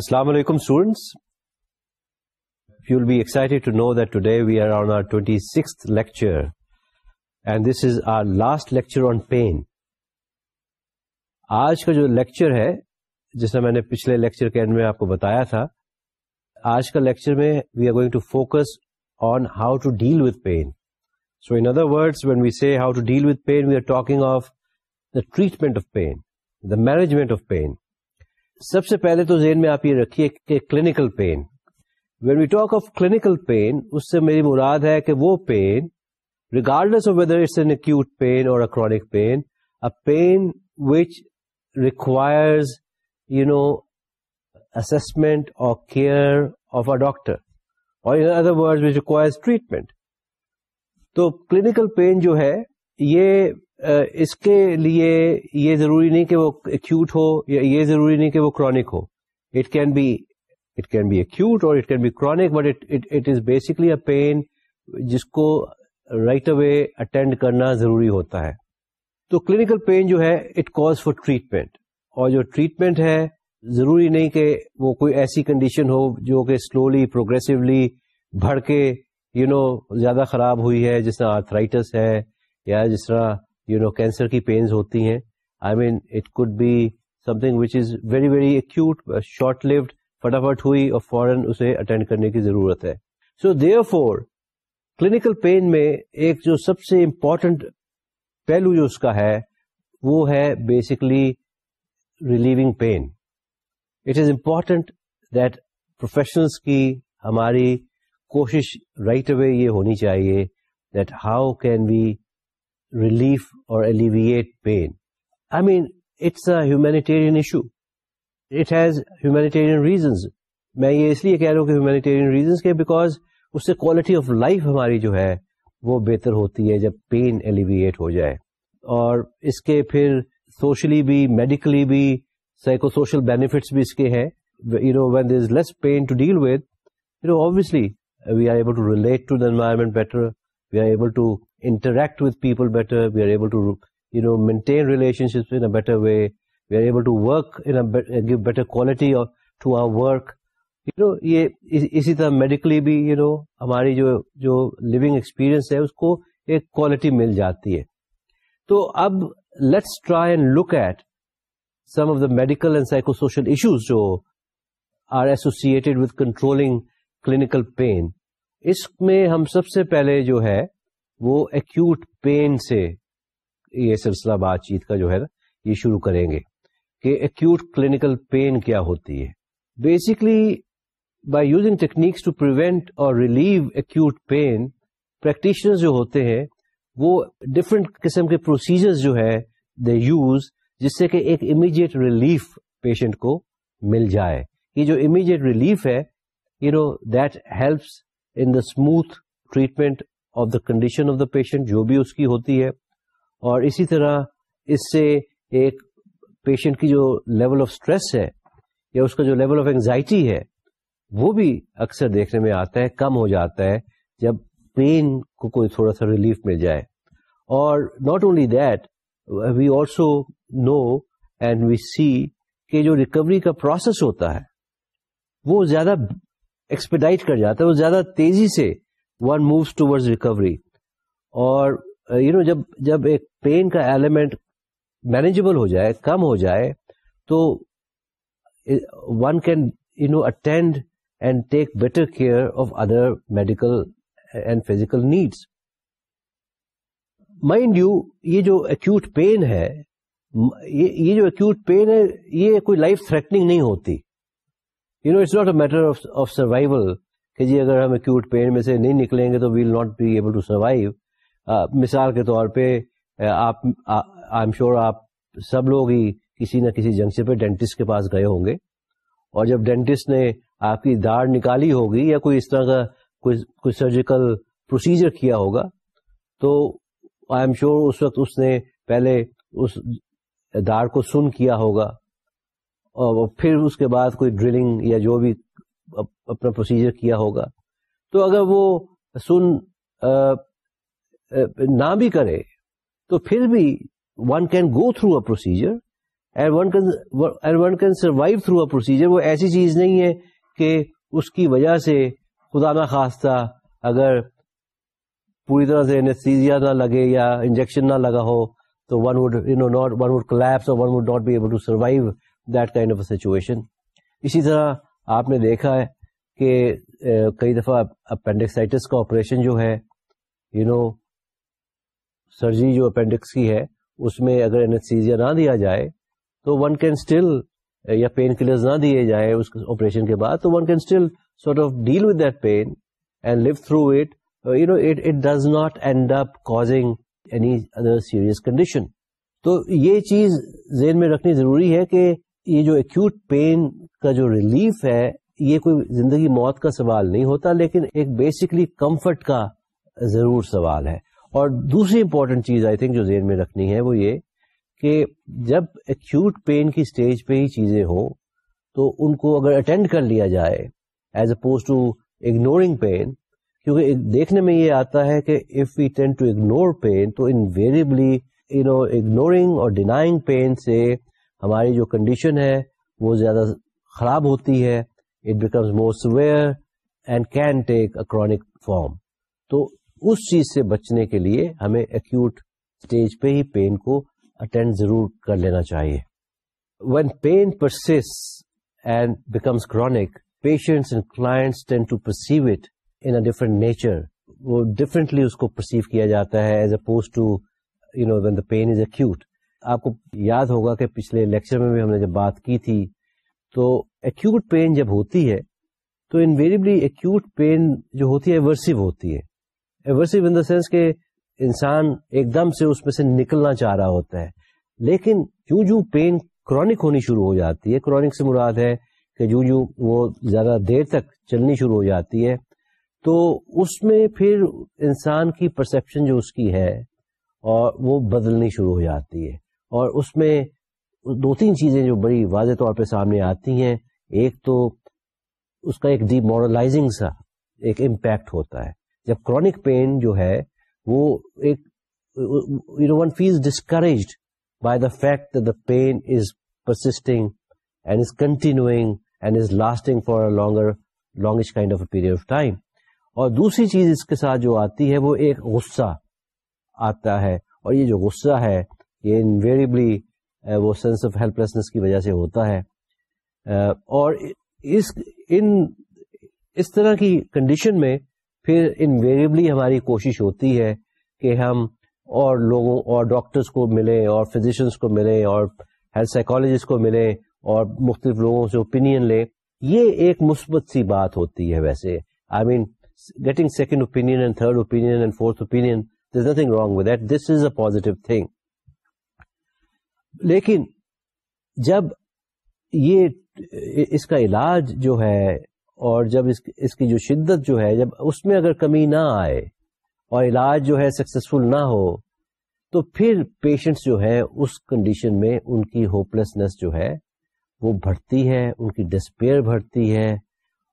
Assalamu alaikum students. You'll be excited to know that today we are on our 26th lecture and this is our last lecture on pain. آج کا جو lecture ہے، جس میں نے پچھلے lecture کے اینڈ میں آپ کو بتایا تھا، آج کا لیکچر میں we are going to focus on how to deal with pain so in other word when we see how to deal with pain we are talking of the treatment of pain the management of pain سب سے پہلے تو ذہن میں آپ یہ رکھیے کہ clinical pain when we talk of clinical pain اس سے میری مراد ہے کہ وہ pain regardless of whether it's an acute pain اور chronic pain a pain which requires you know assessment اور کیئر آف اے ڈاکٹر اور in other word which requires treatment تو کلینکل پین جو ہے یہ اس کے لیے یہ ضروری نہیں کہ وہ ایکوٹ ہو یا یہ ضروری نہیں کہ وہ chronic who. It can be it can be acute اور it can be chronic but it is basically a pain جس کو رائٹ اوے اٹینڈ کرنا ضروری ہوتا ہے۔ تو کلینکل پین جو ہے اٹ کاز فار ٹریٹمنٹ اور جو ٹریٹمنٹ ہے، ضروری نہیں کہ وہ کوئی ایسی کنڈیشن ہو جو کہ سلولی پروگرسولی بڑھ کے یو نو زیادہ خراب ہوئی ہے، جس طرح آرتھرائٹس ہے۔ یا جس طرح یو نو کینسر کی پینز ہوتی ہیں. I mean it could be some thing which is very very acute short lived فٹافٹ ہوئی اور فورن اسے اٹینڈ کرنے کی ضرورت ہے so therefore clinical pain میں ایک جو سب سے امپورٹنٹ پہلو جو اس کا ہے وہ ہے basically relieving pain it is important that professionals کی ہماری کوشش رائٹ اوے یہ ہونی چاہیے that how can we relief اور alleviate pain I mean it's a humanitarian issue it has humanitarian reasons میں یہ اس لیے کہہ رہا ہوں کہ ہیومینیٹیرین ریزنس کے بیکاز اس سے کوالٹی آف لائف ہماری جو ہے وہ بہتر ہوتی ہے جب پین ایلیویٹ ہو جائے. اور اس کے پھر سوشلی بھی میڈیکلی بھی سائیکو سوشل بینیفٹس بھی اس کے ہیں. You know when is less pain to deal with you know obviously we are able to relate to the environment better we are able to interact with people better we are able to you know maintain relationship in better way we are able to work give better quality to our work you know یہ اسی طرح medically بھی you know ہماری جو جو لونگ experience ہے اس کو ایک کوالٹی مل جاتی ہے تو اب let's try and look at some of the medical and psychosocial issues جو are associated with controlling clinical pain اس میں ہم سب سے پہلے جو ہے وہ ایکوٹ پین سے یہ سلسلہ بات چیت کا جو ہے نا، یہ شروع کریں گے کہ ایکوٹ کلینکل پین کیا ہوتی ہے۔ Basically by using techniques to prevent اور ریلیو ایکوٹ پین پریکٹیشنر جو ہوتے ہیں، وہ ڈفرینٹ قسم کے پروسیجر جو ہے دے یوز جس سے کہ ایک امیڈیٹ ریلیف پیشنٹ کو مل جائے۔ یہ جو امیڈیٹ ریلیف ہے you know that helps in the smooth treatment of the condition of the patient جو بھی اس کی ہوتی ہے، اور اسی طرح اس سے ایک پیشنٹ کی جو لیول آف اسٹریس ہے، یا اس کا جو لیول آف اینگزائٹی ہے، وہ بھی اکثر دیکھنے میں آتا ہے، کم ہو جاتا ہے، جب پین کو کوئی تھوڑا سا ریلیف مل جائے. اور not only that we also know and we see کہ جو ریکوری کا پروسیس ہوتا ہے، وہ زیادہ ایکسپیڈائٹ کر جاتا ہے، وہ زیادہ تیزی سے ون مووز ٹوڈز ریکوری اور uh, یو نو جب جب ایک پین کا ایلیمنٹ مینیجبل ہو جائے، کم ہو جائے، تو one can you know attend and take better care of other medical and physical needs mind you یہ جو ایکوٹ پین ہے یہ جو ایکوٹ پین ہے، یہ کوئی لائف تھریٹنگ نہیں ہوتی. You know it's not a matter of survival کہ جی اگر ہم ایکوٹ پین میں سے نہیں نکلیں گے تو we'll not be able to survive مثال کے طور پہ آپ آئی ایم شیور آپ سب لوگ ہی کسی نہ کسی جنکشن پہ ڈینٹسٹ کے پاس گئے ہوں گے۔ اور جب ڈینٹسٹ نے آپ کی داڑ نکالی ہوگی یا کوئی اس طرح کا کوئی سرجیکل پروسیجر کیا ہوگا، تو آئی ایم شیور اس وقت اس نے پہلے اس داڑ کو سن کیا ہوگا۔ اور پھر اس کے بعد کوئی ڈرلنگ یا جو بھی اپنا پروسیجر کیا ہوگا۔ تو اگر وہ سن نہ بھی کرے، تو پھر بھی one can go through a procedure and one can survive through a procedure وہ ایسی چیز نہیں ہے کہ اس کی وجہ سے خدا نہ خواستہ اگر پوری طرح سے انستیزیا نہ لگے یا انجیکشن نہ لگا ہو، تو one would you know not one would collapse اور one would not be able to survive that kind of a situation اسی طرح آپ نے دیکھا ہے کہ کئی دفعہ اپینڈکسائٹس کا آپریشن جو ہے یو نو سرجری جو اپینڈکس کی ہے، اس میں اگر انستیزیا نہ دیا جائے، تو ون کین اسٹل یا پین کلر نہ دیے جائے اس آپریشن کے بعد، تو one can still sort of deal with that pain and live through it you know it it does not end up causing any other serious condition تو یہ چیز ذہن میں رکھنی ضروری ہے کہ یہ جو ایکوٹ پین کا جو ریلیف ہے، یہ کوئی زندگی موت کا سوال نہیں ہوتا، لیکن ایک بیسکلی کمفرٹ کا ضرور سوال ہے۔ اور دوسری امپورٹنٹ چیز آئی تھنک جو ذہن میں رکھنی ہے وہ یہ کہ جب ایکوٹ پین کی اسٹیج پہ ہی چیزیں ہوں، تو ان کو اگر اٹینڈ کر لیا جائے as opposed to ignoring pain کیونکہ دیکھنے میں یہ آتا ہے کہ if we tend to ignore pain تو انویریبلی یو نو اگنورنگ اور ڈینائنگ پین سے ہماری جو کنڈیشن ہے وہ زیادہ خراب ہوتی ہے۔ It becomes more severe and can take a chronic form تو اس چیز سے بچنے کے لیے ہمیں ایکوٹ اسٹیج پہ ہی پین کو اٹینڈ ضرور کر لینا چاہیے۔ When pain persists and becomes chronic patients and clients tend to perceive it in different nature وہ ڈفرینٹلی اس کو پرسیو کیا جاتا ہے as opposed to you know when the pain is acute آپ کو یاد ہوگا کہ پچھلے لیکچر میں بھی ہم نے جب بات کی تھی، تو ایکوٹ پین جب ہوتی ہے، تو انویریبلی ایکوٹ پین جو ہوتی ہے ایورسو ہوتی ہے۔ ایورسو ان دا سینس کہ انسان ایک دم سے اس میں سے نکلنا چاہ رہا ہوتا ہے۔ لیکن جو جو پین کرونک ہونی شروع ہو جاتی ہے کرونک سے مراد ہے کہ جو جو وہ زیادہ دیر تک چلنی شروع ہو جاتی ہے، تو اس میں پھر انسان کی پرسپشن جو اس کی ہے، اور وہ بدلنی شروع ہو جاتی ہے۔ اور اس میں دو تین چیزیں جو بڑی واضح طور پہ سامنے آتی ہیں۔ ایک تو اس کا ایک ڈی مورلائزنگ سا، ایک امپیکٹ ہوتا ہے۔ جب کرونک پین جو ہے، وہ ایک you know one phase discouraged by the fact the pain is persisting and is continuing and is lasting for a longer longest kind of a period of time اور دوسری چیز اس کے ساتھ جو آتی ہے، وہ ایک غصہ آتا ہے۔ اور یہ جو غصہ ہے یہ انویریبلی uh, وہ سینس آف ہیلپ لیسنس کی وجہ سے ہوتا ہے۔ uh, اور اس، ان، اس طرح کی کنڈیشن میں پھر انویریبلی ہماری کوشش ہوتی ہے کہ ہم اور لوگوں اور ڈاکٹرس کو ملیں اور فزیشنس کو ملیں اور ہیلتھ سائیکولوجسٹ کو ملیں اور مختلف لوگوں سے اوپینین لیں۔ یہ ایک مثبت سی بات ہوتی ہے ویسے۔ I mean getting second opinion and third opinion and fourth opinion nothing wrong with that this is a positive thing لیکن جب یہ اس کا علاج جو ہے اور جب اس اس کی جو شدت جو ہے، جب اس میں اگر کمی نہ آئے اور علاج جو ہے سکسیسفل نہ ہو، تو پھر پیشنٹس جو ہے اس کنڈیشن میں ان کی ہوپلیسنس جو ہے وہ بڑھتی ہے، ان کی ڈسپیئر بڑھتی ہے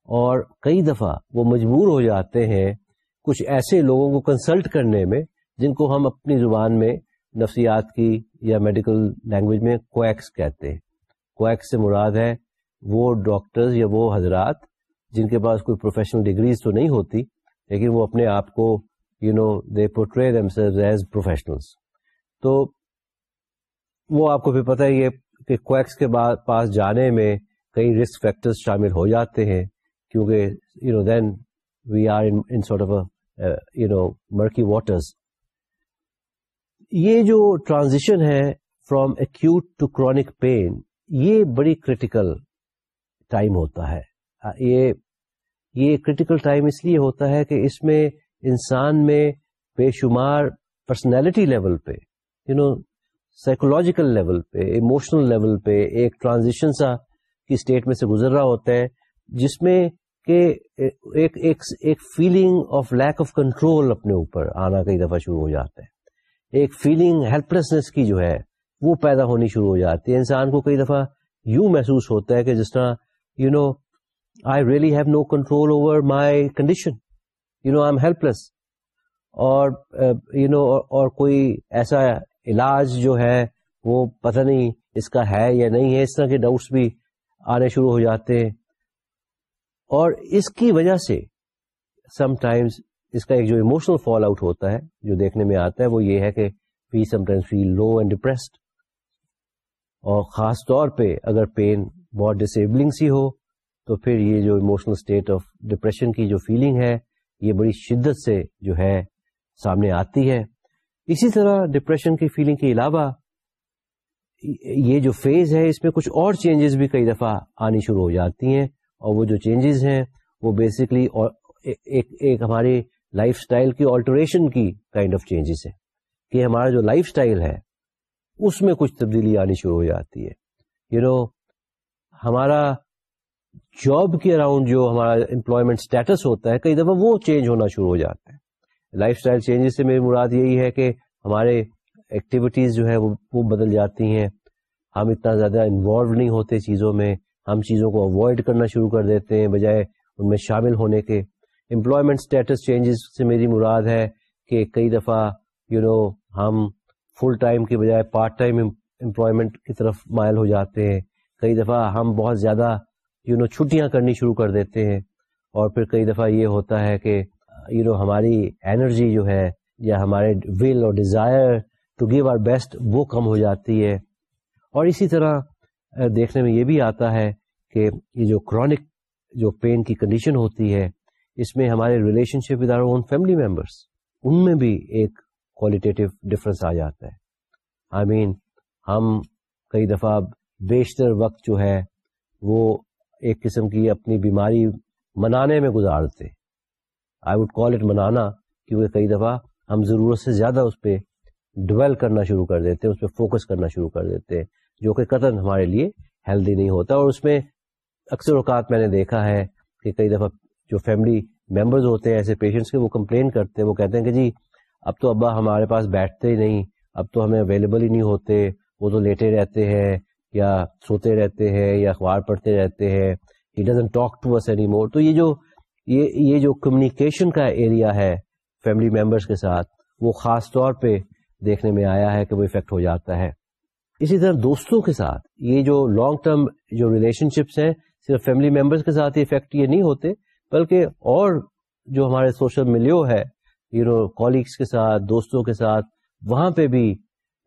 اور کئی دفعہ وہ مجبور ہو جاتے ہیں کچھ ایسے لوگوں کو کنسلٹ کرنے میں جن کو ہم اپنی زبان میں نفسیات کی یا میڈیکل لینگویج میں کویکس کہتے ہیں۔ کویکس سے مراد ہے وہ ڈاکٹرز یا وہ حضرات جن کے پاس کوئی پروفیشنل ڈگریز تو نہیں ہوتی، لیکن وہ اپنے آپ کو you know they portray as professionals تو وہ آپ کو بھی پتہ ہی ہے کہ کویکس کے پاس جانے میں کئی رسک فیکٹرز شامل ہو جاتے ہیں، کیونکہ you know then we are in sort of you know murky waters یہ جو ٹرانزیشن ہے from acute to chronic pain یہ بڑی کریٹیکل ٹائم ہوتا ہے. یہ یہ کریٹیکل ٹائم اس لیے ہوتا ہے کہ اس میں انسان میں بے شمار پرسنالٹی لیول پہ یو نو سائیکولوجیکل لیول پہ ایموشنل لیول پہ ایک ٹرانزیشن سا کی اسٹیٹ میں سے گزر رہا ہوتا ہے، جس میں کہ ایک ایک feeling of lack of control اپنے اوپر آنا کئی دفعہ شروع ہو جاتا ہے۔ ایک فیلنگ ہیلپ لیسنس کی جو ہے وہ پیدا ہونی شروع ہو جاتی ہے۔ انسان کو کئی دفعہ یوں محسوس ہوتا ہے کہ جس طرح you know I really have no control over my condition you know I am helpless اور uh, یو نو اور کوئی ایسا علاج جو ہے وہ پتہ نہیں اس کا ہے یا نہیں ہے۔ اس طرح کے ڈاؤٹس بھی آنے شروع ہو جاتے ہیں۔ اور اس کی وجہ سے سم ٹائمز اس کا ایک جو ایموشنل فال آؤٹ ہوتا ہے، جو دیکھنے میں آتا ہے، وہ یہ ہے کہ we sometimes feel low and depressed اور خاص طور پہ اگر پین بہت ڈسیبلنگ سی ہو، تو پھر یہ جو ایموشنل اسٹیٹ آف ڈپریشن کی جو فیلنگ ہے، یہ بڑی شدت سے جو ہے سامنے آتی ہے. اسی طرح ڈپریشن کی فیلنگ کے علاوہ یہ جو فیز ہے، اس میں کچھ اور چینجز بھی کئی دفعہ آنی شروع ہو جاتی ہیں اور وہ جو چینجز ہیں، وہ بیسکلی ایک ایک ہماری لائف اسٹائل کی آلٹریشن کی کائنڈ آف چینجز ہے کہ ہمارا جو لائف اسٹائل ہے اس میں کچھ تبدیلی آنی شروع ہو جاتی ہے۔ یو you نو know, ہمارا جاب کے اراؤنڈ جو ہمارا امپلائمنٹ اسٹیٹس ہوتا ہے کئی دفعہ وہ چینج ہونا شروع ہو جاتا ہے۔ لائف اسٹائل چینجز سے میری مراد یہی ہے کہ ہمارے ایکٹیویٹیز جو ہے وہ بدل جاتی ہیں۔ ہم اتنا زیادہ انوالو نہیں ہوتے چیزوں میں۔ ہم چیزوں کو اوائڈ کرنا شروع کر دیتے ہیں بجائے ان میں شامل ہونے کے۔ امپلائمنٹ اسٹیٹس چینجز سے میری مراد ہے کہ کئی دفعہ یو نو ہم فل ٹائم کے بجائے پارٹ ٹائم امپلائمنٹ کی طرف مائل ہو جاتے ہیں۔ کئی دفعہ ہم بہت زیادہ یو نو چھٹیاں کرنی شروع کر دیتے ہیں۔ اور پھر کئی دفعہ یہ ہوتا ہے کہ یو نو ہماری انرجی جو ہے یا ہمارے ول اور desire to give our best وہ کم ہو جاتی ہے۔ اور اسی طرح دیکھنے میں یہ بھی آتا ہے کہ یہ جو کرونک جو پین کی کنڈیشن ہوتی ہے اس میں ہمارے relationship with our own family members ان میں بھی ایک کوالٹیٹیو ڈفرنس آ جاتا ہے۔ آئی I مین mean, ہم کئی دفعہ بیشتر وقت جو ہے وہ ایک قسم کی اپنی بیماری منانے میں گزارتے۔ آئی وڈ کال اٹ منانا کیونکہ کئی دفعہ ہم ضرورت سے زیادہ اس پہ ڈویل کرنا شروع کر دیتے ہیں اس پہ فوکس کرنا شروع کر دیتے ہیں جو کہ قطر ہمارے لیے ہیلدی نہیں ہوتا۔ اور اس میں اکثر اوقات میں نے دیکھا ہے کہ کئی دفعہ جو فیملی ممبرز ہوتے ہیں، ایسے پیشنٹس کے وہ کمپلین کرتے ہیں، وہ کہتے ہیں کہ جی اب تو ابا ہمارے پاس بیٹھتے ہی نہیں، اب تو ہمیں اویلیبل ہی نہیں ہوتے، وہ تو لیٹے رہتے ہیں یا سوتے رہتے ہیں یا اخبار پڑھتے رہتے ہیں he doesn't talk to us anymore تو یہ جو، یہ یہ جو کمیونیکیشن کا ایریا ہے فیملی ممبرس کے ساتھ، وہ خاص طور پہ دیکھنے میں آیا ہے کہ وہ افیکٹ ہو جاتا ہے. اسی طرح دوستوں کے ساتھ، یہ جو لانگ ٹرم جو ریلیشن شپس ہیں، صرف فیملی ممبرس کے ساتھ افیکٹ یہ نہیں ہوتے بلکہ اور جو ہمارے سوشل ملیو ہے یو نو کالیگس کے ساتھ، دوستوں کے ساتھ، وہاں پہ بھی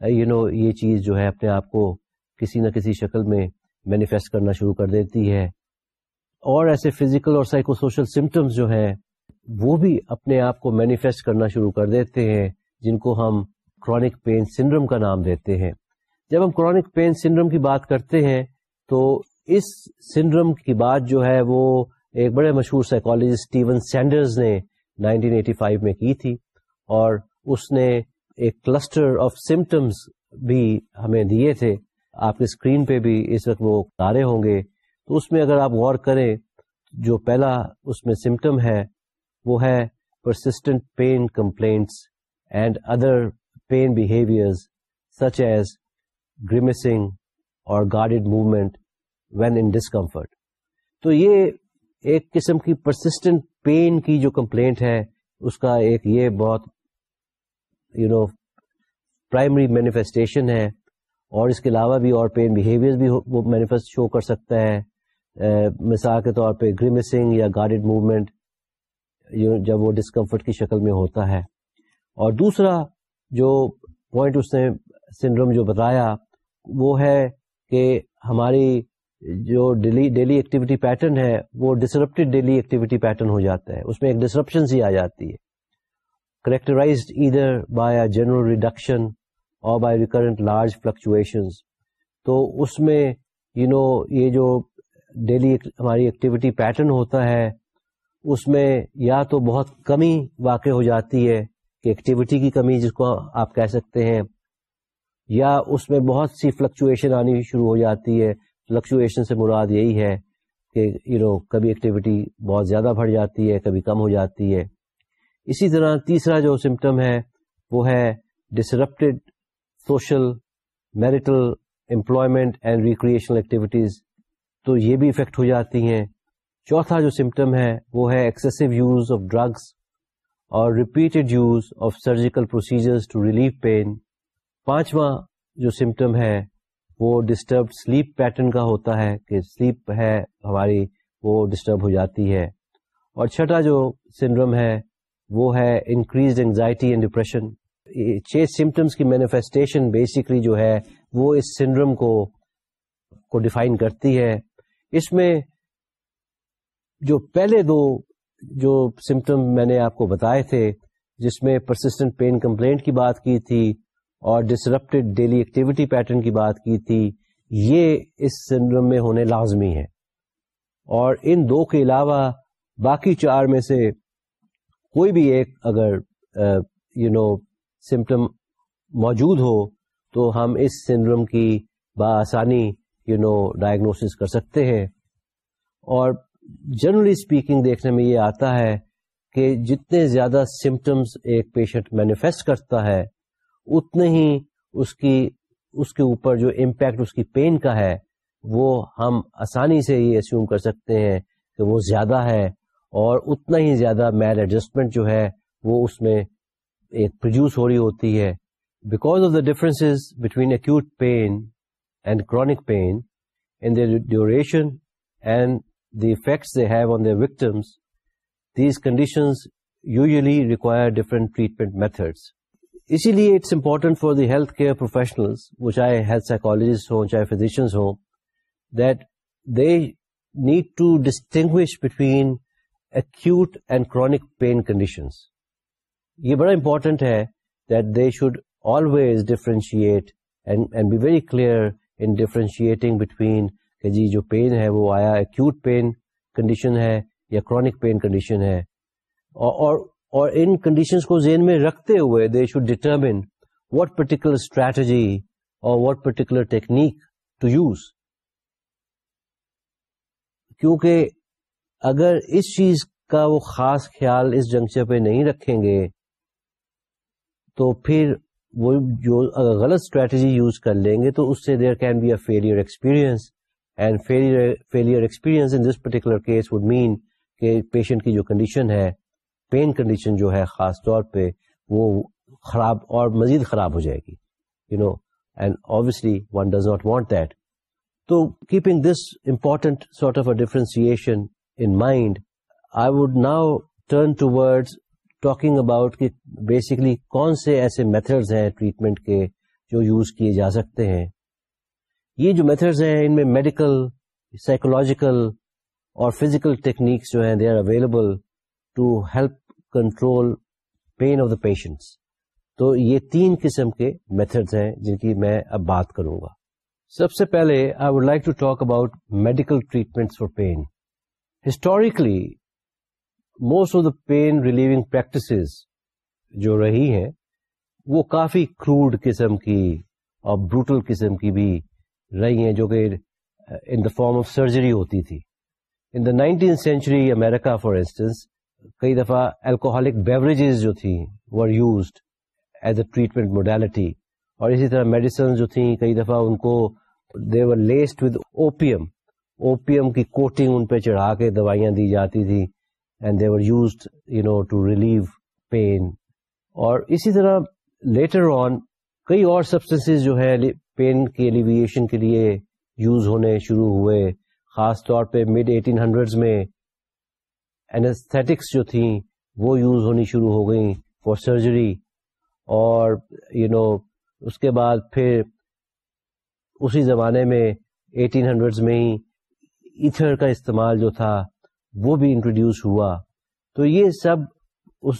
یو نو یہ چیز جو ہے اپنے آپ کو کسی نہ کسی شکل میں مینیفیسٹ کرنا شروع کر دیتی ہے۔ اور ایسے فزیکل اور سائیکو سوشل سمٹمس جو ہیں، وہ بھی اپنے آپ کو مینیفیسٹ کرنا شروع کر دیتے ہیں، جن کو ہم کرونک پین سنڈروم کا نام دیتے ہیں۔ جب ہم کرونک پین سنڈروم کی بات کرتے ہیں، تو اس سنڈروم کی بات جو ہے، وہ ایک بڑے مشہور سائیکولوجسٹ اسٹیون سینڈرز نے 1985 میں کی تھی اور اس نے ایک کلسٹر آف سمٹمس بھی ہمیں دیے تھے۔ آپ کے اسکرین پہ بھی اس وقت وہ تارے ہوں گے۔ تو اس میں اگر آپ غور کریں، جو پہلا اس میں سمٹم ہے، وہ ہے persistent pain complaints and other pain behaviour such as grimacing اور guarded movement when in discomfort تو یہ ایک قسم کی پرسسٹنٹ پین کی جو کمپلینٹ ہے، اس کا ایک یہ بہت یو نو پرائمری مینیفیسٹیشن ہے۔ اور اس کے علاوہ بھی اور پین بہیویئر بھی وہ مینیفیسٹ شو کر سکتا ہے۔ مثال کے طور پہ گریمسنگ یا گارڈیڈ موومنٹ جب وہ ڈسکمفرٹ کی شکل میں ہوتا ہے۔ اور دوسرا جو پوائنٹ اس نے سنڈروم جو بتایا، وہ ہے کہ ہماری جو ڈیلی ڈیلی ایکٹیویٹی پیٹرن ہے وہ ڈسرپٹیڈ ڈیلی ایکٹیویٹی پیٹرن ہو جاتا ہے۔ اس میں ایک ڈسرپشن سی آ جاتی ہے۔ Characterised either by a general reduction اور بائی ریکرنٹ لارج فلکچویشن تو اس میں یو you نو know, یہ جو ڈیلی ہماری ایکٹیویٹی پیٹرن ہوتا ہے اس میں یا تو بہت کمی واقع ہو جاتی ہے کہ ایکٹیویٹی کی کمی جس کو آپ کہہ سکتے ہیں یا اس میں بہت سی فلکچویشن آنی شروع ہو جاتی ہے۔ فلکچویشن سے مراد یہی ہے کہ یو نو کبھی ایکٹیویٹی بہت زیادہ بڑھ جاتی ہے، کبھی کم ہو جاتی ہے۔ اسی طرح تیسرا جو سمٹم ہے، وہ ہے disrupted social marital employment and recreational activities تو یہ بھی افیکٹ ہو جاتی ہیں۔ چوتھا جو سمٹم ہے، وہ ہے ایکسیسو یوز آف ڈرگس اور repeated use of surgical procedure to relieve pain پانچواں جو سمٹم ہے وہ ڈسٹرب سلیپ پیٹرن کا ہوتا ہے کہ سلیپ ہے، ہماری وہ ڈسٹرب ہو جاتی ہے۔ اور چھٹا جو سنڈروم ہے، وہ ہے انکریز اینگزائٹی اینڈ ڈپریشن چھ سمٹمس کی مینیفیسٹیشن بیسکلی جو ہے، وہ اس سنڈروم کو کو ڈیفائن کرتی ہے۔ اس میں جو پہلے دو، جو سمٹم میں نے آپ کو بتائے تھے، جس میں پرسسٹنٹ پین کمپلینٹ کی بات کی تھی اور ڈسرپٹیڈ ڈیلی ایکٹیویٹی پیٹرن کی بات کی تھی، یہ اس سنڈروم میں ہونے لازمی ہے۔ اور ان دو کے علاوہ باقی چار میں سے کوئی بھی ایک اگر یو نو سمٹم موجود ہو، تو ہم اس سنڈروم کی بآسانی یو نو ڈائگنوس کر سکتے ہیں۔ اور جنرلی اسپیکنگ دیکھنے میں یہ آتا ہے کہ جتنے زیادہ سمٹمس ایک پیشنٹ مینیفیسٹ کرتا ہے اتنے ہی اس کی، اس کے اوپر جو امپیکٹ اس کی پین کا ہے، وہ ہم آسانی سے یہ اسیوم کر سکتے ہیں کہ وہ زیادہ ہے اور اتنا ہی زیادہ میل ایڈجسٹمنٹ جو ہے، وہ اس میں ایک پروڈیوس ہو رہی ہوتی ہے۔ Because of the difference between acute pain and chronic pain in the duration and the effects they have on the victims these conditions usually require different treatment methods اسی لیے it's important for the health care professional وہ چاہے health psychologist ہوں، چاہے physicians ہوں that they need to distinguish between acute and chronic pain conditions یہ بڑا important ہے that they should always differentiate and be very clear in differentiating between کہ جی جو پین ہے وہ آیا ایکوٹ پین کنڈیشن ہے یا کرونک پین کنڈیشن ہے اور اور ان کنڈیشنز کو ذہن میں رکھتے ہوئے they should determine what particular strategy اور what particular technique to use کیونکہ اگر اس چیز کا وہ خاص خیال اس جنکچر پہ نہیں رکھیں گے، تو پھر وہ جو اگر غلط اسٹریٹجی یوز کر لیں گے، تو اس سے there can be a failure experience and failure experience in this particular case would mean کہ پیشنٹ کی جو کنڈیشن ہے پین کنڈیشن جو ہے خاص طور پہ وہ خراب اور مزید خراب ہو جائے گی you know and obviously one does not want that تو keeping this important sort of a difference in mind, I would now turn towards talking about کہ بیسکلی کون سے ایسے میتھڈز ہیں ٹریٹمنٹ کے جو یوز کیے جا سکتے ہیں۔ یہ جو میتھڈز ہیں ان میں میڈیکل سائیکولوجیکل اور فزیکل ٹیکنیکس جو ہیں they are available to help control pain of the patients تو یہ تین قسم کے میتھڈز ہیں جن کی میں اب بات کروں گا۔ سب سے پہلے I would like to talk about medical treatment for pain historically most of the pain relieving practices جو رہی ہیں وہ کافی کروڈ قسم کی اور بروٹل قسم کی بھی رہی ہیں جو کہ in the form of surgery ہوتی تھی۔ In the nineteen century America for instance کئی دفعہ الکوہلک بیوریجز جو تھیں were used as a treatment modality اور اسی طرح میڈیسن جو تھیں کئی دفعہ ان کو they were laced with opium opium کی کوٹنگ ان پہ چڑھا کے دوائیاں دی جاتی تھی and they were used you know to relieve pain اور اسی طرح لیٹر آن کئی اور سبسٹنس جو ہے پین کی ایلیویشن کے لیے یوز ہونے شروع ہوئے، خاص طور پہ مڈ ایٹین ہنڈریڈ میں اینستھیٹکس جو تھیں وہ یوز ہونی شروع ہو گئیں فار سرجری اور یو you نو know, اس کے بعد پھر اسی زمانے میں ایٹین ہنڈریڈ میں ہی ایتھر کا استعمال جو تھا وہ بھی انٹروڈیوس ہوا۔ تو یہ سب اس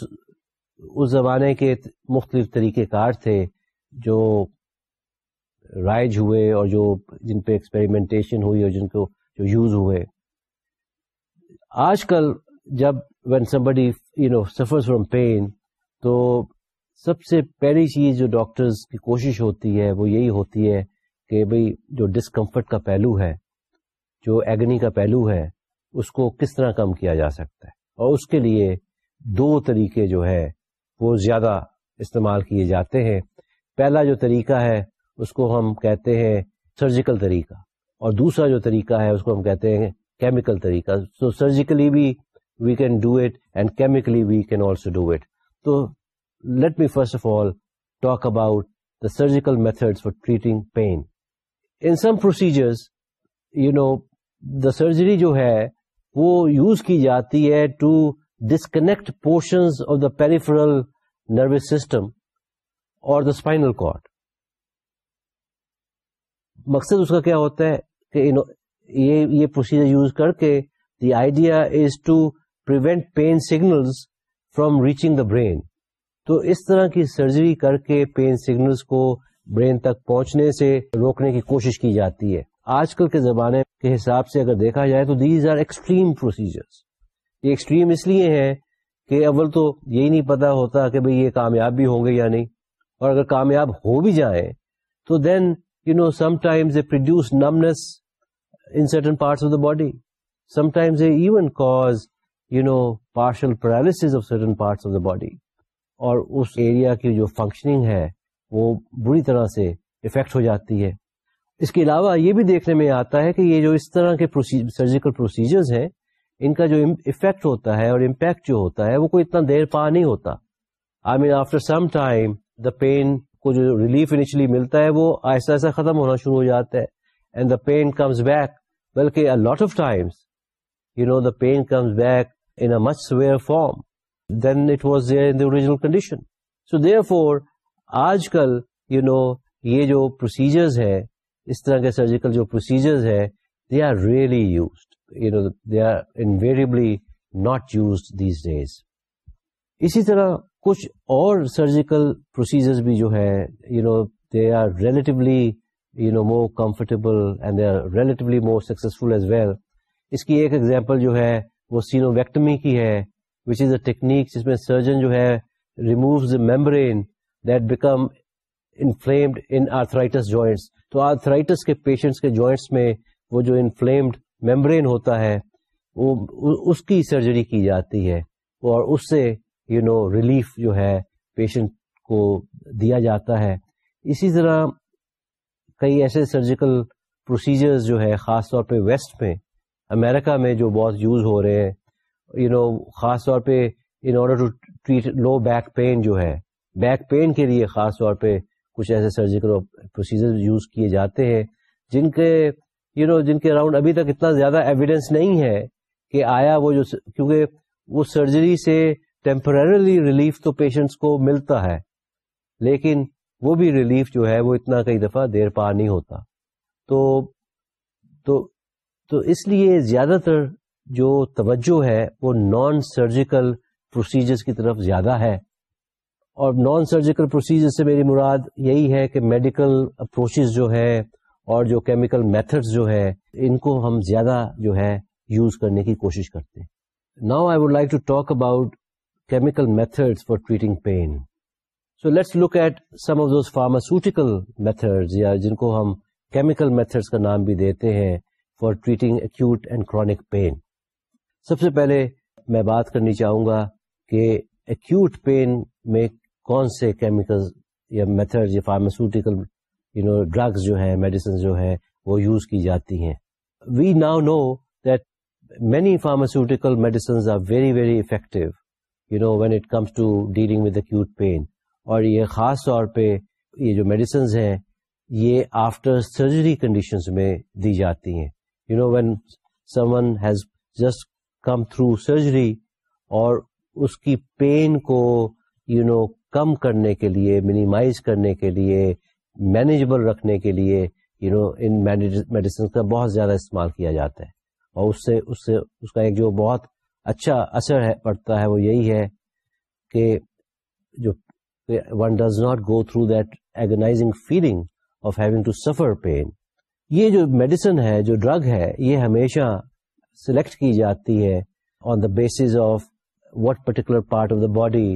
اس زمانے کے مختلف طریقہ کار تھے جو رائج ہوئے اور جو جن پہ ایکسپیریمنٹیشن ہوئی اور جن کو جو یوز ہوئے۔ آج کل جب وین سمبڈی یو نو سفر فرام پین تو سب سے پہلی چیز جو ڈاکٹرز کی کوشش ہوتی ہے وہ یہی ہوتی ہے کہ بھئی جو ڈسکمفرٹ کا پہلو ہے، جو ایگنی کا پہلو ہے، اس کو کس طرح کم کیا جا سکتا ہے؟ اور اس کے لیے دو طریقے جو ہے وہ زیادہ استعمال کیے جاتے ہیں۔ پہلا جو طریقہ ہے، اس کو ہم کہتے ہیں سرجیکل طریقہ۔ اور دوسرا جو طریقہ ہے، اس کو ہم کہتے ہیں کیمیکل طریقہ۔ سو سرجیکلی بھی we can do it and chemically we can also do it تو let me first of all talk about the surgical method for treating pain in some procedures you know the surgery جو ہے، وہ use کی جاتی ہے to disconnect portions of the peripheral nervous system اور the spinal cord مقصد اس کا کیا ہوتا ہے کہ یہ پروسیجر یوز کر کے the idea is to prevent pain signals from reaching the brain تو اس طرح کی سرجری کر کے پین سگنلز کو برین تک پہنچنے سے روکنے کی کوشش کی جاتی ہے۔ آج کل کے زمانے کے حساب سے اگر دیکھا جائے تو دیز آر ایکسٹریم پروسیجر یہ ایکسٹریم اس لیے ہے کہ اول تو یہی نہیں پتا ہوتا کہ بھئی یہ کامیاب بھی ہوں گے یا نہیں۔ اور اگر کامیاب ہو بھی جائیں تو then you know sometimes a produce numbness in certain parts of the body sometimes a even cause you know partial paralysis of certain parts of the body اور اس ایریا کی جو فنکشننگ ہے، وہ بری طرح سے افیکٹ ہو جاتی ہے۔ اس کے علاوہ یہ بھی دیکھنے میں آتا ہے کہ یہ جو اس طرح کے سرجیکل پروسیجرز ہیں، ان کا جو افیکٹ ہوتا ہے اور امپیکٹ جو ہوتا ہے، وہ کوئی اتنا دیر پا نہیں ہوتا۔ I mean after some time the pain کو جو ریلیف انیشلی ملتا ہے، وہ ایسا ایسا ختم ہونا شروع ہو جاتا ہے۔ And the pain comes back بلکہ lot of times you know the pain comes back in much severe form than it was there in original condition so therefore آج کل یو نو یہ جو پروسیجرز ہے اس طرح کے سرجیکل جو procedures ہے they are really used you know they are invariably not used these days اسی طرح کچھ اور سرجیکل پروسیجر بھی جو ہے you know they are relatively you know more comfortable and they are relatively more successful as well اس کی ایک example جو ہے وہ سینو ویکٹمی کی ہے وچ از اے ٹیکنیک جس میں سرجن جو ہے removes membrane that become inflamed in arthritis joints تو آرتھرائٹس کے پیشنٹس کے جوائنٹس میں وہ جو انفلیمڈ ممبرین ہوتا ہے، وہ اس کی سرجری کی جاتی ہے۔ اور اس سے یو نو ریلیف جو ہے پیشنٹ کو دیا جاتا ہے۔ اسی طرح کئی ایسے سرجیکل پروسیجرز جو ہے، خاص طور پہ ویسٹ میں امریکہ میں جو بہت یوز ہو رہے ہیں یو نو خاص طور پہ in order to treat low back pain جو ہے بیک پین کے لیے خاص طور پہ کچھ ایسے سرجیکل پروسیجر یوز کیے جاتے ہیں، جن کے یو نو جن کے اراؤنڈ ابھی تک اتنا زیادہ ایویڈینس نہیں ہے کہ آیا وہ جو، کیونکہ وہ سرجری سے ٹیمپرلی ریلیف تو پیشنٹس کو ملتا ہے، لیکن وہ بھی ریلیف جو ہے وہ اتنا کئی دفعہ دیر پار نہیں ہوتا۔ تو تو تو اس لیے زیادہ تر جو توجہ ہے وہ نان سرجیکل پروسیجرز کی طرف زیادہ ہے۔ اور نان سرجیکل پروسیجر سے میری مراد یہی ہے کہ میڈیکل اپروچز جو ہے اور جو کیمیکل میتھڈ جو ہے، ان کو ہم زیادہ جو ہے یوز کرنے کی کوشش کرتے ہیں۔ Now I would like to talk about chemical method for treating pain so let's look at some of those pharmaceutical method یا جن کو ہم کیمیکل میتھڈس کا نام بھی دیتے ہیں۔ For treating acute and chronic pain سب سے پہلے میں بات کرنی چاہوں گا کہ ایکوٹ پین میں کون سے کیمیکل یا میتھڈ یا فارماسوٹیکل یو نو ڈرگس جو ہے میڈیسن جو ہے وہ یوز کی جاتی ہیں. We now know that many pharmaceutical medicines are very very effective you know when it comes to dealing with acute pain اور یہ خاص طور پہ یہ جو میڈیسنز ہیں، یہ آفٹر سرجری کنڈیشنز میں دی جاتی ہیں. You know when someone has just come through surgery اور اس کی پین کو یو نو کم کرنے کے لیے منیمائز کرنے کے لیے مینیجبل رکھنے کے لیے یو نو ان میڈیسن کا بہت زیادہ استعمال کیا جاتا ہے اور اس سے اس سے اس کا ایک جو بہت اچھا اثر ہے پڑتا ہے وہ یہی ہے کہ جو one does not go through that agonizing feeling of having to suffer pain یہ جو میڈیسن ہے جو ڈرگ ہے یہ ہمیشہ سلیکٹ کی جاتی ہے on the basis of what particular part of the body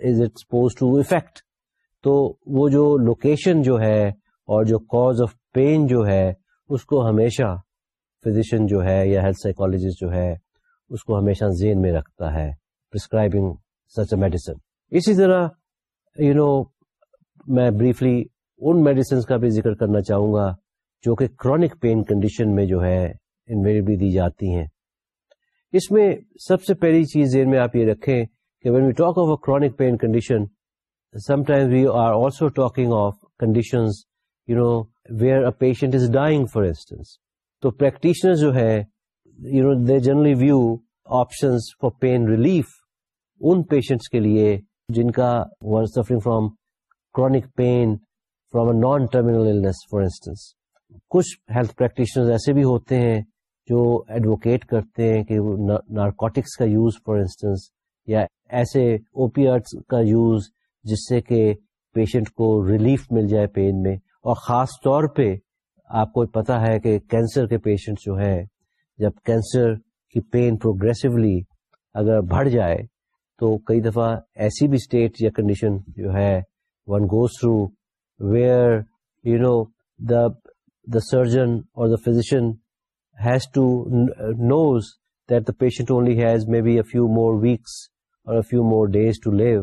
is it suppose to affect تو وہ جو لوکیشن جو ہے اور جو کاز آف پین جو ہے اس کو ہمیشہ فزیشین جو ہے یا ہیلتھ سائیکولوجسٹ جو ہے اس کو ہمیشہ زین میں رکھتا ہے پرسکرائبنگ سچ اے میڈیسن اسی طرح یو you نو know, میں بریفلی ان میڈیسنس کا بھی ذکر کرنا چاہوں گا جو کہ کرونک پین کنڈیشن میں جو ہے انویریبلی دی جاتی ہیں۔ اس میں سب سے پہلی چیز ذہن میں آپ یہ رکھیں کہ when we talk of a chronic pain condition sometimes we are also talking of conditions you know where a patient is dying for instance تو پریکٹیشنر جو ہے you know they generally view option for pain relief in patients کے لیے جن کا suffering from chronic pain from a non terminal for instance کچھ health practitioner ایسے بھی ہوتے ہیں جو ایڈوکیٹ کرتے ہیں کہ نارکوٹکس کا یوز فار انسٹنس یا ایسے اوپیٹس کا یوز جس سے کہ پیشنٹ کو ریلیف مل جائے پین میں اور خاص طور پہ آپ کو پتا ہے کہ کینسر کے پیشنٹ جو ہے جب کینسر کی پین پروگریسولی اگر بڑھ جائے تو کئی دفعہ ایسی بھی اسٹیٹ یا کنڈیشن جو ہے one goes through where you know the the surgeon اور the physician has to knows that the patient only has may be a few more weeks اور few more days to live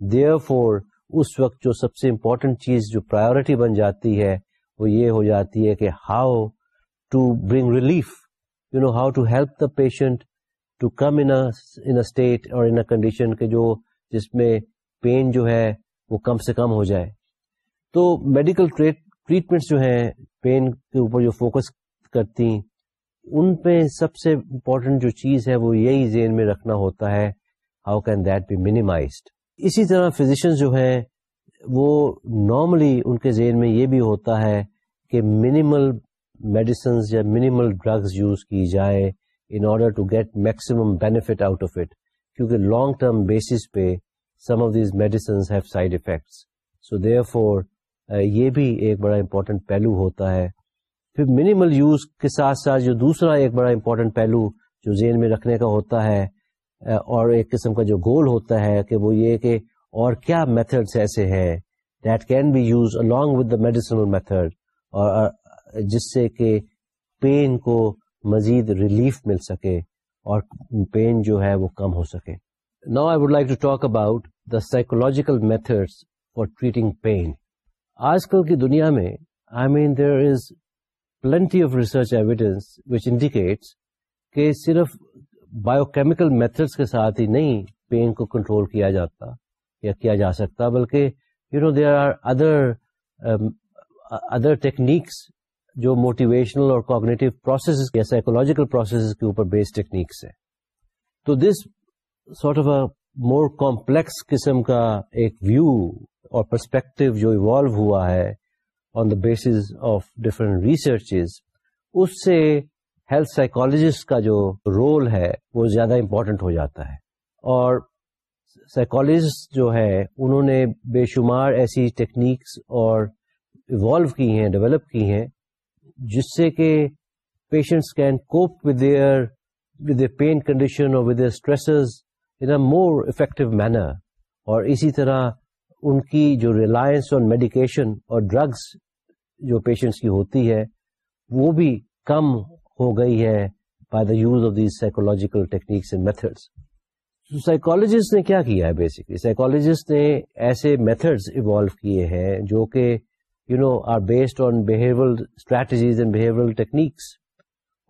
therefore اس وقت جو سب سے important چیز جو priority بن جاتی ہے وہ یہ ہو جاتی ہے کہ how to bring relief you know how to help the patient to come in state اور ان کنڈیشن کے جو، جس میں پین جو ہے وہ کم سے کم ہو جائے. تو میڈیکل ٹریٹ ٹریٹمنٹس جو ہیں پین کے اوپر جو فوکس کرتی ان پہ سب سے امپورٹنٹ جو چیز ہے، وہ یہی ذہن میں رکھنا ہوتا ہے how can that be minimized اسی طرح فزیشن جو ہیں، وہ نارملی ان کے ذہن میں یہ بھی ہوتا ہے کہ منیمل میڈیسنز یا منیمل ڈرگز یوز کی جائے in order to get maximum benefit out of it کیونکہ لانگ ٹرم بیسس پہ some of these medicines have side effects so therefore یہ بھی ایک بڑا امپورٹنٹ پہلو ہوتا ہے۔ پھر منیمل یوز کے ساتھ ساتھ جو دوسرا ایک بڑا امپورٹنٹ پہلو جو ذہن میں رکھنے کا ہوتا ہے اور ایک قسم کا جو گول ہوتا ہے کہ وہ یہ کہ اور کیا میتھڈس ایسے ہیں that can be use along with the medicinal method اور جس سے کہ پین کو مزید ریلیف مل سکے اور پین جو ہے وہ کم ہو سکے۔ نا I would like to talk about the psychological methods for treating pain آج کل کی دنیا میں I mean there is plenty of research evidence which indicates کہ صرف بایو کیمیکل میتھڈس کے ساتھ ہی نہیں پین کو کنٹرول کیا جاتا یا کیا جا سکتا، بلکہ you know there are other other techniques جو موٹیویشنل اور کوگنیٹو پروسیس یا سائیکولوجیکل پروسیس کے اوپر بیسڈ ٹیکنیکس ہے تو this sort of a more complex قسم کا ایک ویو اور پرسپیکٹو جو ایوالو ہوا ہے on the basis of different researches اس سے ہیلتھ سائیکولوجسٹ کا جو رول ہے وہ زیادہ امپورٹنٹ ہو جاتا ہے۔ اور سائیکولوجسٹ جو ہے، انہوں نے بے شمار ایسی ٹیکنیکس اور ایوالو کی ہیں ڈیولپ کی ہیں، جس سے کہ patients can cope with their with a pain condition اور with stresses in a more effective manner اور اسی طرح ان کی جو ریلائنس آن میڈیکیشن اور ڈرگس جو پیشنٹس کی ہوتی ہے، وہ بھی کم ہو گئی ہے by the use of these psychological techniques and methods psychologist نے کیا کیا ہے بیسکلی سائیکولوجسٹ نے ایسے میتھڈس ایوالو کیے ہیں جو کہ you know are based on behavioural strategies and behavioural techniques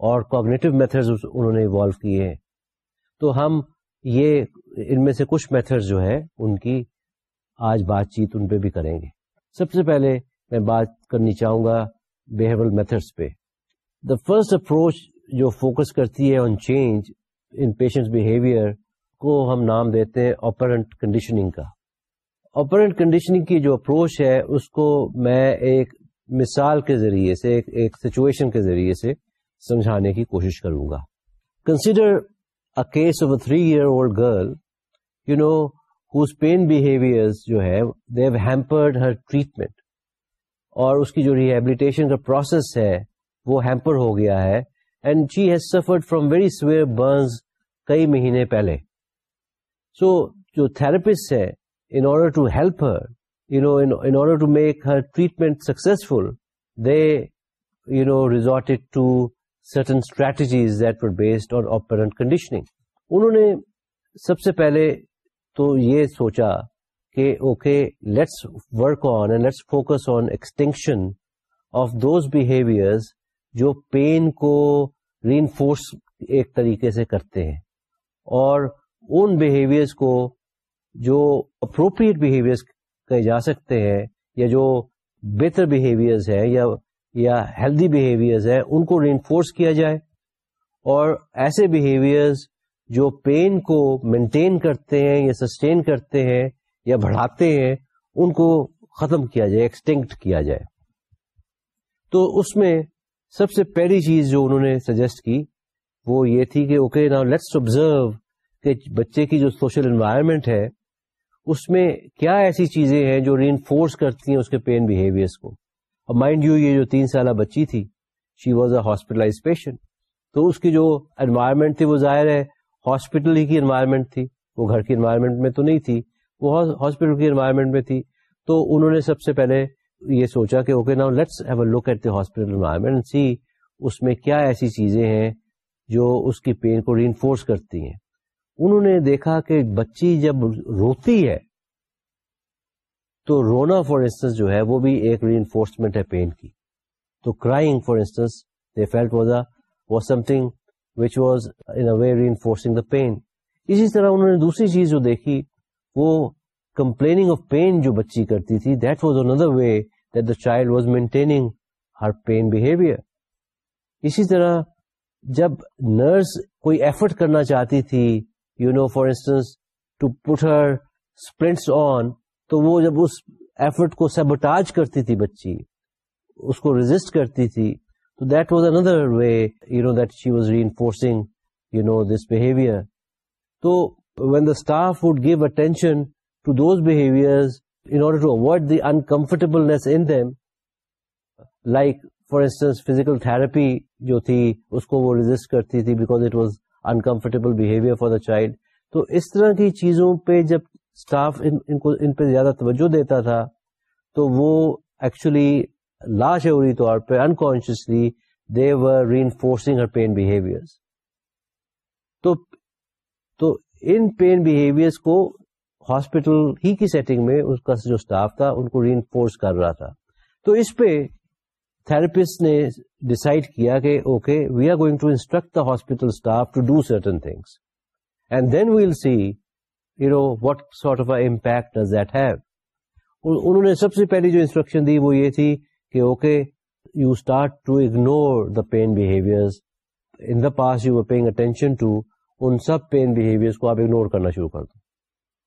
اور کوگنیٹو میتھڈز انہوں نے ایوالو کیے ہیں. تو ہم یہ ان میں سے کچھ میتھڈ جو ہے ان کی آج بات چیت ان پہ بھی کریں گے۔ سب سے پہلے میں بات کرنی چاہوں گا بہیورل میتھڈس پہ۔ دا فرسٹ اپروچ جو فوکس کرتی ہے on change in patient behaviour کو ہم نام دیتے ہیں آپرنٹ کنڈیشننگ کا۔ آپرنٹ کنڈیشننگ کی جو اپروچ ہے، اس کو میں ایک مثال کے ذریعے سے، ایک سچویشن کے ذریعے سے سمجھانے کی کوشش کروں گا۔ Consider case of a three year old girl you know whose pain behaviour جو ہے دیو ہیمپرڈ ہر ٹریٹمنٹ اور اس کی جو ریہیبلیٹیشن کا پروسیس ہے، وہ ہیمپر ہو گیا ہے. And she has suffered from very severe burns کئی مہینے پہلے. سو جو تھراپسٹ ہے in order to help her you know in order to make her treatment successful they you know resorted to certain strategies that were based on operant conditioning انہوں نے سب سے پہلے تو یہ سوچا کہ okay let's work on and let's focus on extinction of those behaviours جو پین کو ری انفورس ایک طریقے سے کرتے ہیں اور ان بہیویئرس کو جو اپروپریٹ بہیویئر کہے جا سکتے ہیں یا جو بہتر بہیویئرز ہیں یا یا ہیلدی بہیویئرز ہیں، ان کو ری انفورس کیا جائے۔ اور ایسے بہیویئرز جو پین کو مینٹین کرتے ہیں یا سسٹین کرتے ہیں یا بڑھاتے ہیں، ان کو ختم کیا جائے ایکسٹنکٹ کیا جائے۔ تو اس میں سب سے پہلی چیز جو انہوں نے سجیسٹ کی، وہ یہ تھی کہ اوکے نا لیٹس آبزرو کہ بچے کی جو سوشل انوائرمنٹ ہے، اس میں کیا ایسی چیزیں ہیں جو ری انفورس کرتی ہیں اس کے پین بہیویئر کو۔ اور مائنڈ یو یہ جو تین سالہ بچی تھی she was a hospitalised patient تو اس کی جو انوائرمنٹ تھی وہ ظاہر ہے ہاسپٹل ہی کی انوائرمنٹ تھی، وہ گھر کی انوائرمنٹ میں تو نہیں تھی، وہ ہاسپٹل کی انوائرمنٹ میں تھی. تو انہوں نے سب سے پہلے یہ سوچا کہ اوکے نا let's have a look at the hospital environment see اس میں کیا ایسی چیزیں ہیں جو اس کی پین کو ری انفورس کرتی ہیں. انہوں نے دیکھا کہ بچی جب روتی ہے تو رونا فار انسٹنس جو ہے وہ بھی ایک ری انفورسمنٹ ہے پین کی۔ تو crying for instance they felt was was something which was in way reinforcing the pain اسی طرح انہوں نے دوسری چیز جو دیکھی، وہ کمپلیننگ آف پین جو بچی کرتی تھی that was another way that the child was maintaining her pain behaviour اسی طرح جب نرس کوئی ایفرٹ کرنا چاہتی تھی you know for instance to put her splints on تو وہ جب اس ایفرٹ کو سیبوٹاج کرتی تھی بچی، اس کو ریزسٹ کرتی تھی، تو that was another way you know that she was reinforcing you know this behaviour تو when the staff would give attention to those behaviour in order to avoid the uncomfortableness in them like for instance physical therapy جو تھی، اس کو وہ resist کرتی تھی because it was uncomfortable behaviour for the child تو اس طرح کی چیزوں پہ جب اسٹاف ان کو، ان پہ زیادہ توجہ دیتا تھا، تو وہ ایکچولی لاشعوری طور پہ unconsciously they were reinforcing her pain behaviour تو تو ان پین بہیویئر کو ہاسپٹل ہی کی سیٹنگ میں اس کا جو اسٹاف تھا، ان کو ری انفورس کر رہا تھا۔ تو اس پہ تھراپسٹ نے ڈسائڈ کیا کہ okay we are going to instruct the hospital staff to do certain things and then we'll see you know what sort of impact does that have انہوں نے سب سے پہلی جو انسٹرکشن دی وہ یہ تھی کہ okay you start to ignore the pain behaviour in the past you paying attention to ان سب پین بہیویئر کو آپ اگنور کرنا شروع کر دو.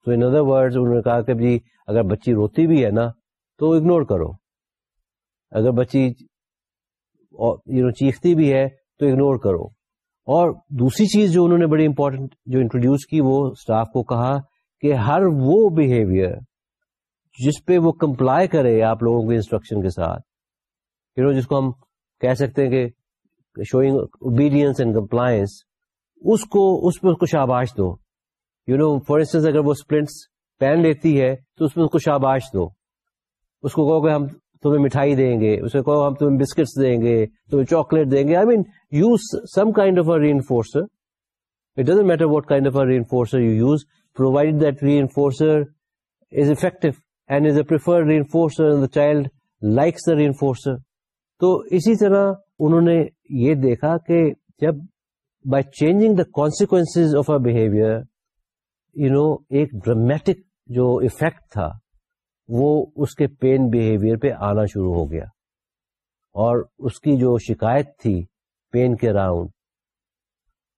تو ان ادر ورڈ انہوں نے کہا کہ جی اگر بچی روتی بھی ہے نا، تو اگنور کرو. اگر بچی یو نو چیختی بھی ہے، تو اگنور کرو. اور دوسری چیز جو انہوں نے بڑی امپورٹنٹ جو انٹروڈیوس کی وہ اسٹاف کو کہا کہ ہر وہ بہیویئر جس پہ وہ کمپلائی کرے آپ لوگوں کے انسٹرکشن کے ساتھ یو نو جس کو ہم کہہ سکتے ہیں کہ شوئنگ اوبیڈینس اینڈ کمپلائنس اس کو، اس پہ اس کو شاباش دو۔ یو نو فار انسٹنس اگر وہ اسپرنٹس پہن لیتی ہے تو اس میں اس کو شاباش دو۔ اس کو کہو کہ ہم تمہیں مٹھائی دیں گے اسے کہو ہم تمہیں بسکٹس دیں گے، تمہیں چاکلیٹ دیں گے۔ I mean use some kind of reinforcer it doesn't matter what kind of reinforcer you use provided that reinforcer is effective and is a prefer reinforcer child likes the reinforcer تو اسی طرح انہوں نے یہ دیکھا کہ جب by changing the consequence of a behaviour you know ایک ڈرامیٹک جو افیکٹ تھا وہ اس کے پین بہیویئر پہ آنا شروع ہو گیا۔ اور اس کی جو شکایت تھی پین کے راؤنڈ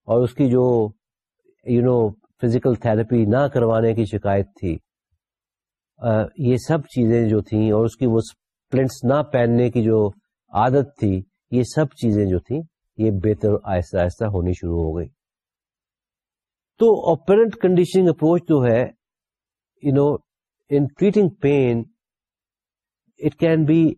اور اس کی جو یو نو فزیکل تھراپی نہ کروانے کی شکایت تھی یہ سب چیزیں جو تھیں، اور اس کی وہ پلنٹس نہ پہننے کی جو عادت تھی، یہ سب چیزیں جو تھیں، یہ بہتر آہستہ آہستہ ہونی شروع ہو گئی۔ تو اوپرنٹ کنڈیشننگ اپروچ جو ہے you know in treating pain, it can be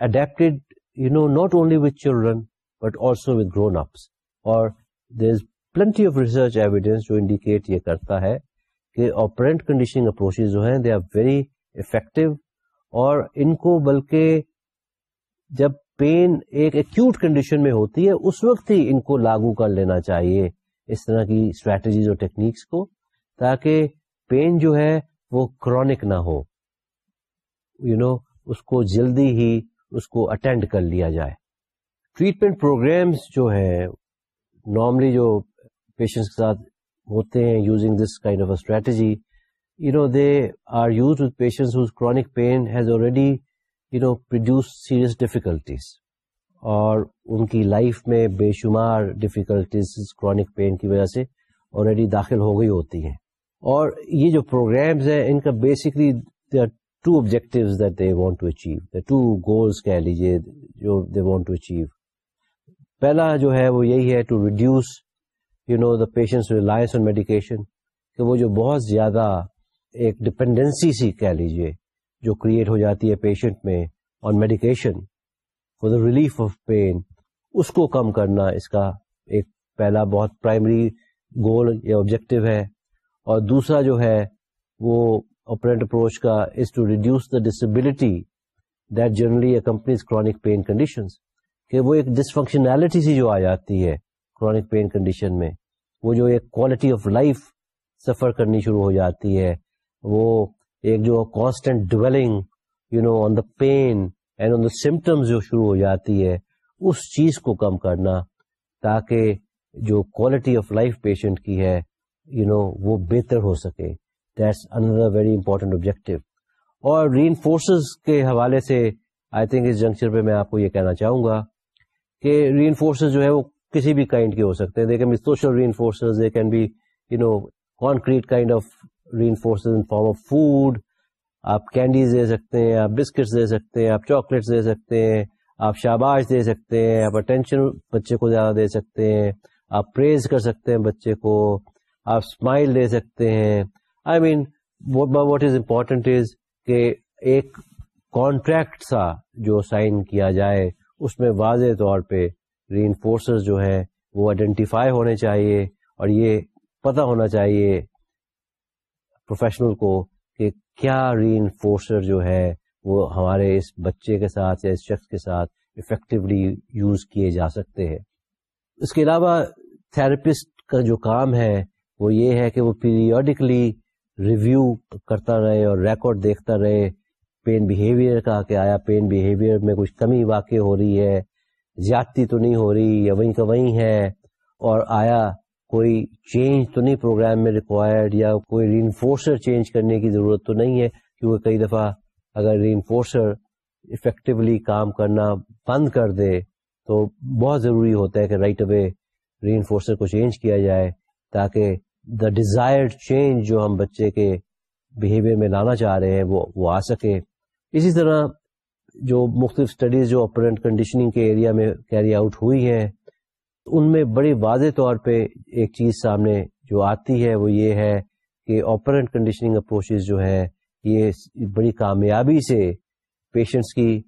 adapted, you know, not only with children, but also with grown-ups. Or there's plenty of research evidence to indicate یہ کرتا ہے کہ operant conditioning approaches جو ہیں they are very effective اور ان کو بلکہ جب پین ایک ایکوٹ کنڈیشن میں ہوتی ہے اس وقت ہی ان کو لاگو کر لینا چاہیے اس طرح کی اسٹریٹجیز اور ٹیکنیکس کو تاکہ پین جو ہے وہ کرونک نہ ہو۔ یو you نو know, اس کو جلدی ہی اس کو اٹینڈ کر لیا جائے۔ ٹریٹمنٹ پروگرامس جو ہے نارملی جو پیشنٹس کے ساتھ ہوتے ہیں using this kind of strategy you know they are use with patient whose chronic pain has already you know produce serious difficulties اور ان کی لائف میں بے شمار ڈیفیکلٹیز کرونک پین کی وجہ سے آلریڈی داخل ہو گئی ہوتی ہیں۔ اور یہ جو پروگرامز ہیں، ان کا basically two objective that they want to achieve the two goals کہہ لیجیے جو دے وانٹ ٹو اچیو پہلا جو ہے وہ یہی ہے to reduce you know the patient reliance on medication کہ وہ جو بہت زیادہ ایک ڈپینڈنسی سی کہہ لیجیے جو کریٹ ہو جاتی ہے پیشنٹ میں on medication for the relief of pain اس کو کم کرنا اس کا ایک پہلا بہت پرائمری گول یا آبجیکٹو ہے۔ اور دوسرا جو ہے وہ اوپرنٹ اپروچ کا is to reduce the disability that generally accompanies chronic pain condition کہ وہ ایک ڈسفنکشنالٹی سی جو آ جاتی ہے کرونک پین کنڈیشن میں، وہ جو ایک کوالٹی آف لائف سفر کرنی شروع ہو جاتی ہے، وہ ایک جو constant dwelling you know on the pain and on the symptoms جو شروع ہو جاتی ہے، اس چیز کو کم کرنا تاکہ جو کوالٹی آف لائف پیشنٹ کی ہے یو you نو know, وہ بہتر ہو سکے. That's another very important objective اور ری انفورسز کے حوالے سے آئی تھنک اس جنکچر پہ میں آپ کو یہ کہنا چاہوں گا کہ ری انفورسز جو ہے وہ کسی بھی کائنڈ کے ہو سکتے ہیں. They can be social reinforcers they can be you know concrete kind of reinforcers in form of food آپ کینڈیز دے سکتے ہیں آپ بسکٹس دے سکتے ہیں آپ چاکلیٹس دے سکتے ہیں آپ شاباش دے سکتے ہیں آپ اٹینشن بچے کو زیادہ دے سکتے ہیں آپ پریز کر سکتے ہیں بچے کو. آپ اسمائل دے سکتے ہیں۔ I main what is important is کہ ایک کانٹریکٹ سا جو سائن کیا جائے، اس میں واضح طور پہ ری انفورسز جو ہے وہ آئیڈینٹیفائی ہونے چاہیے اور یہ پتہ ہونا چاہیے پروفیشنل کو کہ کیا ری انفورسر جو ہے، وہ ہمارے اس بچے کے ساتھ یا اس شخص کے ساتھ افیکٹولی یوز کیے جا سکتے ہیں۔ اس کے علاوہ تھراپسٹ کا جو کام ہے وہ یہ ہے کہ وہ پیریوڈیکلی ریویو کرتا رہے اور ریکارڈ دیکھتا رہے۔ پین بیہیویئر کا کہ آیا پین بیہیویئر میں کچھ کمی واقع ہو رہی ہے۔ زیادتی تو نہیں ہو رہی یا وہیں کا وہیں ہے۔ اور آیا، کوئی چینج تو نہیں پروگرام میں ریکوائرڈ یا کوئی ری انفورسر چینج کرنے کی ضرورت تو نہیں ہے۔ کیونکہ کئی دفعہ اگر ری انفورسر افیکٹولی کام کرنا بند کر دے تو بہت ضروری ہوتا ہے کہ رائٹ اوے ری انفورسر کو چینج کیا جائے تاکہ دا ڈیزائرڈ چینج جو ہم بچے کے بہیویئر میں لانا چاہ رہے ہیں وہ وہ آ سکے۔ اسی طرح جو مختلف اسٹڈیز جو اپرنٹ کنڈیشننگ کے ایریا میں کیری آؤٹ ہوئی ہیں، ان میں بڑی واضح طور پہ ایک چیز سامنے جو آتی ہے وہ یہ ہے کہ آپرنٹ کنڈیشننگ اپروچ جو ہے یہ بڑی کامیابی سے پیشنٹس کی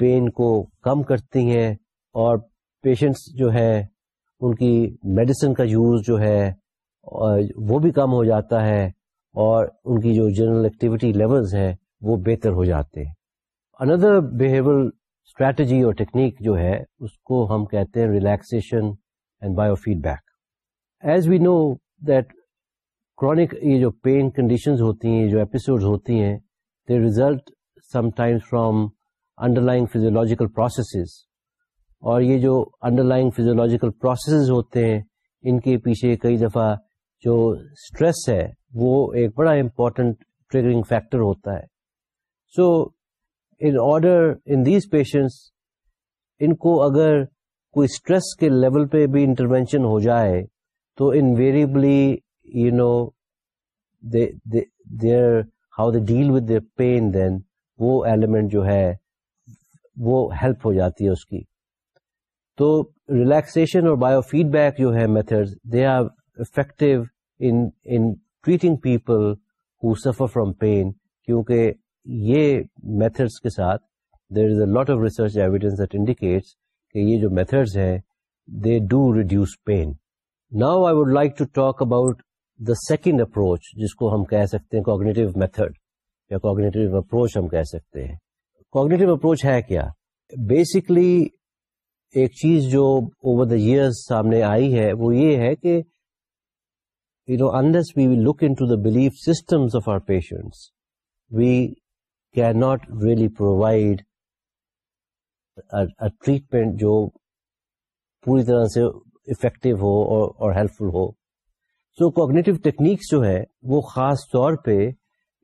پین کو کم کرتی ہیں اور پیشنٹس جو ہے ان کی میڈیسن کا یوز جو ہے وہ بھی کم ہو جاتا ہے اور ان کی جو جنرل ایکٹیویٹی لیولز ہیں وہ بہتر ہو جاتے ہیں۔ اندر بہیور اسٹریٹجی اور ٹیکنیک جو ہے، اس کو ہم کہتے ہیں relaxation and biofeedback as we know that chronic یہ جو پین کنڈیشن ہوتی ہیں جو ایپیسوڈ ہوتی ہیں they result sometimes from underlying physiological processes اور یہ جو انڈر لائن فیزیولوجیکل پروسیسز ہوتے ہیں، ان کے پیچھے کئی دفعہ جو اسٹریس ہے، وہ ایک بڑا امپورٹنٹ ٹریگرنگ فیکٹر ہوتا ہے۔ So in order in these patients ان کو اگر کوئی اسٹریس کے لیول پہ بھی انٹروینشن ہو جائے، تو invariably you know their how they deal with their pain then وہ ایلیمنٹ جو ہے، وہ ہیلپ ہو جاتی ہے اس کی۔ تو ریلیکسیشن اور بایو فیڈ بیک جو ہے method they are effective in treating people who suffer from pain کیونکہ یہ میتھڈس کے ساتھ there is a lot of research evidence that indicates کہ یہ جو میتھڈز ہیں they do reduce pain now I would like to talk about the second approach جس کو ہم کہہ سکتے ہیں کوگنیٹو میتھڈ یا کوگنیٹو اپروچ ہم کہہ سکتے ہیں. کوگنیٹو اپروچ ہے کیا؟ بیسکلی ایک چیز جو اوور دا ایئرز سامنے آئی ہے وہ یہ ہے کہ you know unless we look into the belief systems of our patients we can not really provide treatment جو پوری طرح سے افیکٹو ہو اور ہیلپ فل ہو سو کوگنیٹو ٹیکنیکس جو ہے وہ خاص طور پہ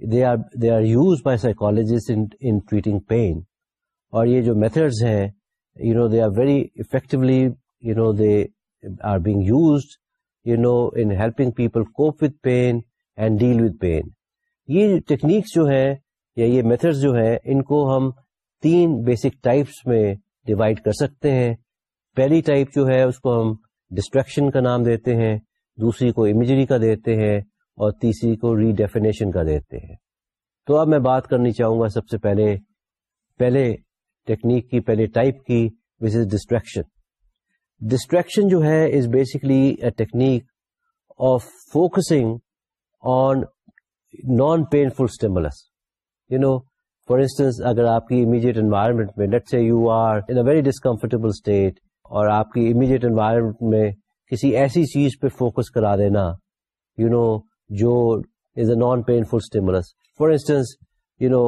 they are they are used by psychologist in treating pain اور یہ جو میتھڈز ہیں you know they are very effectively you know they are being used you know in helping people cope with pain and deal with pain یہ techniques جو ہیں یا یہ methods جو ہیں، ان کو ہم تین بیسک ٹائپس میں ڈیوائڈ کر سکتے ہیں. پہلی ٹائپ جو ہے، اس کو ہم ڈسٹریکشن کا نام دیتے ہیں، دوسری کو امیجری کا دیتے ہیں، اور تیسری کو ری ڈیفینیشن کا دیتے ہیں. تو اب میں بات کرنی چاہوں گا سب سے پہلے پہلے ٹیکنیک کی، پہلے ٹائپ کی وچ از ڈسٹریکشن ڈسٹریکشن جو ہے is basically a technique of focusing on non painful stimulus you know for instance اگر آپ کی امیڈیٹ انوائرمنٹ میں let's say you are in very discomfortable state اور آپ کی امیڈیٹ انوائرمنٹ میں کسی ایسی چیز پہ فوکس کرا دینا یو نو جو is a non painful stimulus for instance you know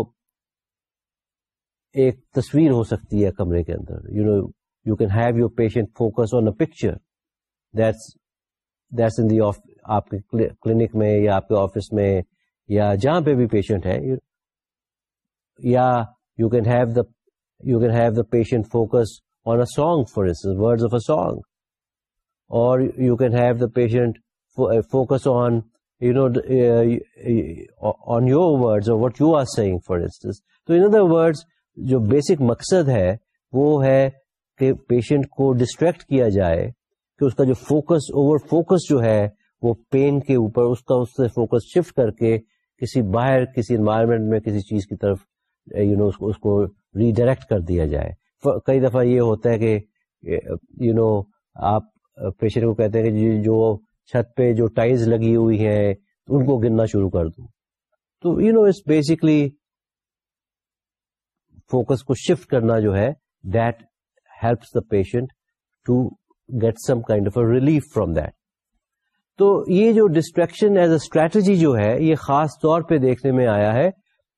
ایک تصویر ہو سکتی ہے کمرے کے اندر you know you can have your patient focus on a picture that's in the آپ کے کلینک میں یا آپ کے آفس میں یا جہاں پہ بھی پیشنٹ ہے یا you can have the you can have the patient focus on a song for instance word of a song اور you can have the patient focus on you know on your word what you are saying for instance تو in other word جو basic مقصد ہے وہ ہے کہ patient کو distract کیا جائے، کہ اس کا جو فوکس اوور فوکس جو ہے، وہ پین کے اوپر اس کا اس سے فوکس شفٹ کر کے کسی باہر، کسی انوائرمنٹ میں کسی چیز کی طرف یو نو اس کو ریڈائریکٹ کر دیا جائے۔ کئی دفعہ یہ ہوتا ہے کہ یو نو آپ پیشنٹ کو کہتے ہیں کہ جی، جو چھت پہ جو ٹائلز لگی ہوئی ہیں، ان کو گننا شروع کر دوں تو you know it's basically focus کو شفٹ کرنا جو ہے that helps the patient to get some kind of relief from that تو یہ جو ڈسٹریکشن ایز اے اسٹریٹجی جو ہے، یہ خاص طور پہ دیکھنے میں آیا ہے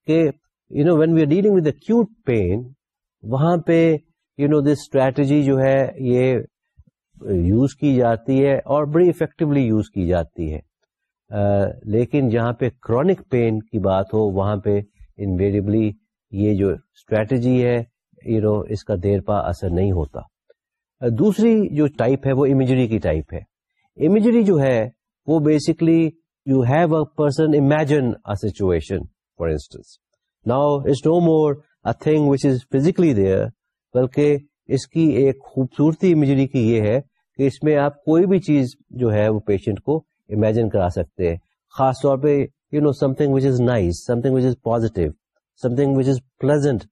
کہ you know when we are dealing with acute pain وہاں پہ یو نو دس اسٹریٹجی جو ہے یہ یوز کی جاتی ہے اور بڑی افیکٹولی یوز کی جاتی ہے۔ لیکن جہاں پہ کرونک پین کی بات ہو، وہاں پہ انویریبلی یہ جو اسٹریٹجی ہے یو نو اس کا دیر پا اثر نہیں ہوتا۔ دوسری جو ٹائپ ہے وہ امیجری کی ٹائپ ہے۔ امیجری جو ہے وہ basically you have a person imagine a situation for instance now it's no more a thing which is physically there بلکہ اس کی ایک خوبصورتی امیجری کی یہ ہے کہ اس میں آپ کوئی بھی چیز جو ہے وہ پیشنٹ کو امیجن کرا سکتے ہیں۔ خاص طور پہ you know something which is nice something which is positive something which is pleasant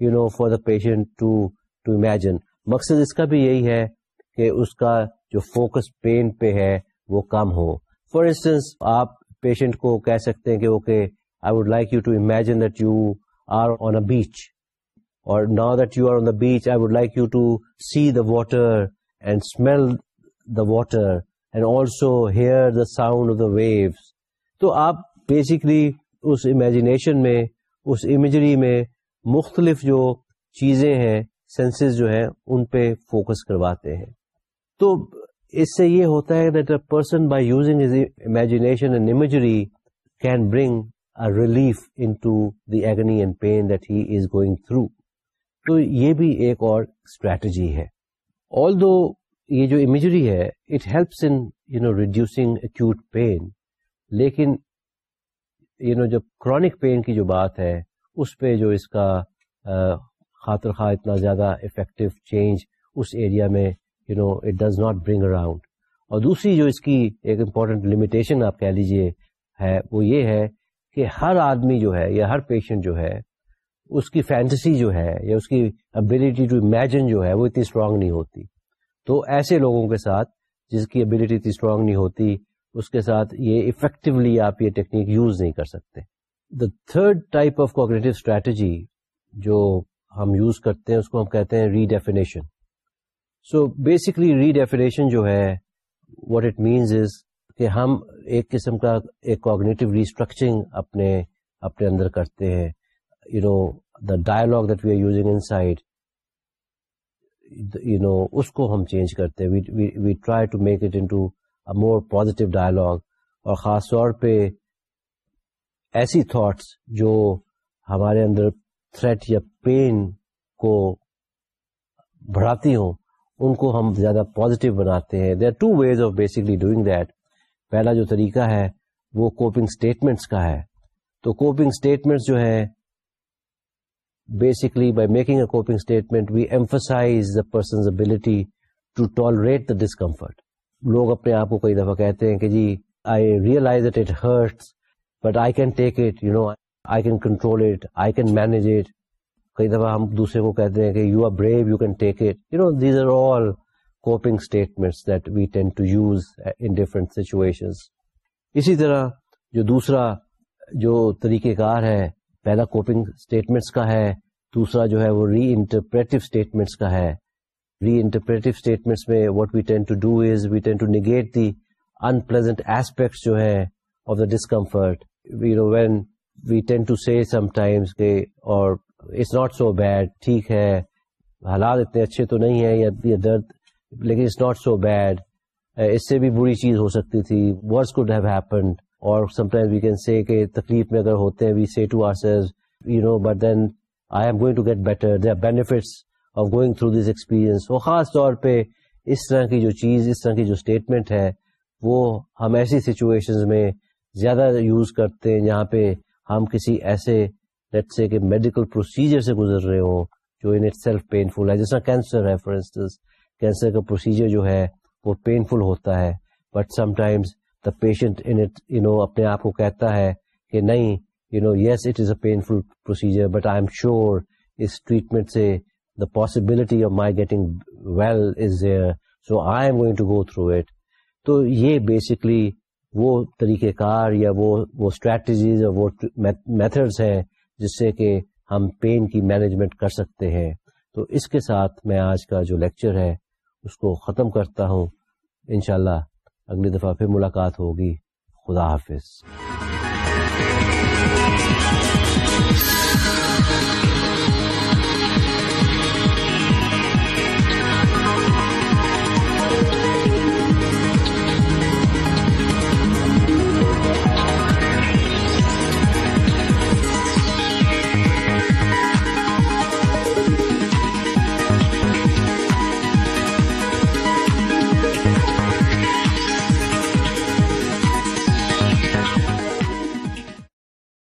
you know for the patient to to imagine مقصد اس کا بھی یہی ہے کہ اس کا جو فوکس پین پہ ہے وہ کم ہو. فار انسٹنس آپ پیشنٹ کو کہہ سکتے ہیں کہ okay I would like you to imagine that you are on a beach اور now that you are on the beach I would like you to see the water and smell the water and also hear the sound of the waves تو آپ basically اس imagination میں، اس imagery میں مختلف جو چیزیں ہیں senses جو ہیں، ان پہ فوکس کرواتے ہیں۔ تو اس سے یہ ہوتا ہے that a person by using imagination and imagery can bring relief into the agony and pain that he is going through تو یہ بھی ایک اور اسٹریٹجی ہے۔ آل دو یہ جو امیجری ہے it helps in you know reducing acute pain لیکن یو نو جب کرونک پین کی جو بات ہے اس پہ جو اس کا خاطر خواہ اتنا زیادہ افیکٹو چینج اس ایریا میں you know it does not bring around اور دوسری جو اس کی ایک امپورٹنٹ لمیٹیشن آپ کہہ لیجیے ہے، وہ یہ ہے کہ ہر آدمی جو ہے یا ہر پیشنٹ جو ہے، اس کی فینٹسی جو ہے یا اس کی ابلیٹی ٹو امیجن جو ہے، وہ اتنی اسٹرانگ نہیں ہوتی۔ تو ایسے لوگوں کے ساتھ جس کی ابلیٹی اتنی اسٹرانگ نہیں ہوتی، اس کے ساتھ یہ افیکٹولی آپ یہ ٹیکنیک یوز نہیں کر سکتے۔ The third type of cognitive strategy جو ہم یوز کرتے ہیں، اس کو ہم کہتے ہیں redefinition so basically redefinition what ہے واٹ اٹ مینس از کہ ہم ایک قسم کا ایک کوگنیٹو ریسٹرکچرنگ اپنے اپنے اندر کرتے ہیں۔ You know the dialogue that we are using inside you know اس کو ہم چینج کرتے ہیں۔ We try to make it into more positive dialogue اور خاص طور پہ ایسی تھاٹس جو ہمارے اندر تھریٹ یا پین کو بڑھاتی ہوں، ان کو ہم زیادہ پازیٹیو بناتے ہیں۔ They are two ways of basically doing that پہلا جو طریقہ ہے، وہ کوپنگ اسٹیٹمنٹس کا ہے۔ تو کوپنگ اسٹیٹمنٹس جو ہے basically by making a coping statement we emphasize the person's ability to tolerate the discomfort لوگ اپنے آپ کو کئی دفعہ کہتے ہیں کہ جی I realize it hurts but I can take it you know I can control it I can manage it کئی دفعہ ہم دوسرے کو کہتے ہیں کہ you are brave you can take it you know these are all coping statement that we tend to use in different situation اسی طرح جو دوسرا جو طریقہ کار ہے، پہلا کوپنگ اسٹیٹمنٹس کا ہے، دوسرا جو ہے وہ ری انٹرپریٹو اسٹیٹمنٹس کا ہے. ری انٹرپریٹو اسٹیٹمنٹس میں what we tend to do is we tend to negate the unpleasant aspects جو ہے of the discomfort you know when we tend to see sometimes کے اور اٹس ناٹ سو بیڈ ٹھیک ہے حالات اتنے اچھے تو نہیں ہیں یا درد لیکن اٹس ناٹ سو بیڈ اس سے بھی بری چیز ہو سکتی تھی ورس کوڈ ہیو ہیپنڈ اور some times we can say کہ تکلیف میں اگر ہوتے ہیں we say to ourselves you know but then I am going to get better they are benefits of going through this experience وہ خاص طور پہ اس طرح کی جو چیز، اس طرح کی جو اسٹیٹمنٹ ہے، وہ ہم ایسی سچویشن میں زیادہ یوز کرتے ہیں، جہاں پہ ہم کسی ایسے لیٹ سے کہ میڈیکل پروسیجر سے گزر رہے ہوں، جو ان اٹ سیلف پینفل ہے، جیسا کینسر ہے فار انسٹنس کینسر کا پروسیجر جو ہے، وہ پینفل ہوتا ہے۔ But sometimes the patient in it you know اپنے آپ کو کہتا ہے کہ نہیں you know yes it is a painful procedure but I am sure us treatment سے the possibility of my getting well is there so I am going to go through it تو یہ بیسکلی وہ طریقہ کار یا وہ وہ strategies اور وہ میتھڈس ہیں جس سے کہ ہم پین کی مینجمنٹ کر سکتے ہیں۔ تو اس کے ساتھ میں آج کا جو لیکچر ہے، اس کو ختم کرتا ہوں۔ انشاءاللہ اگلی دفعہ پھر ملاقات ہوگی۔ خدا حافظ۔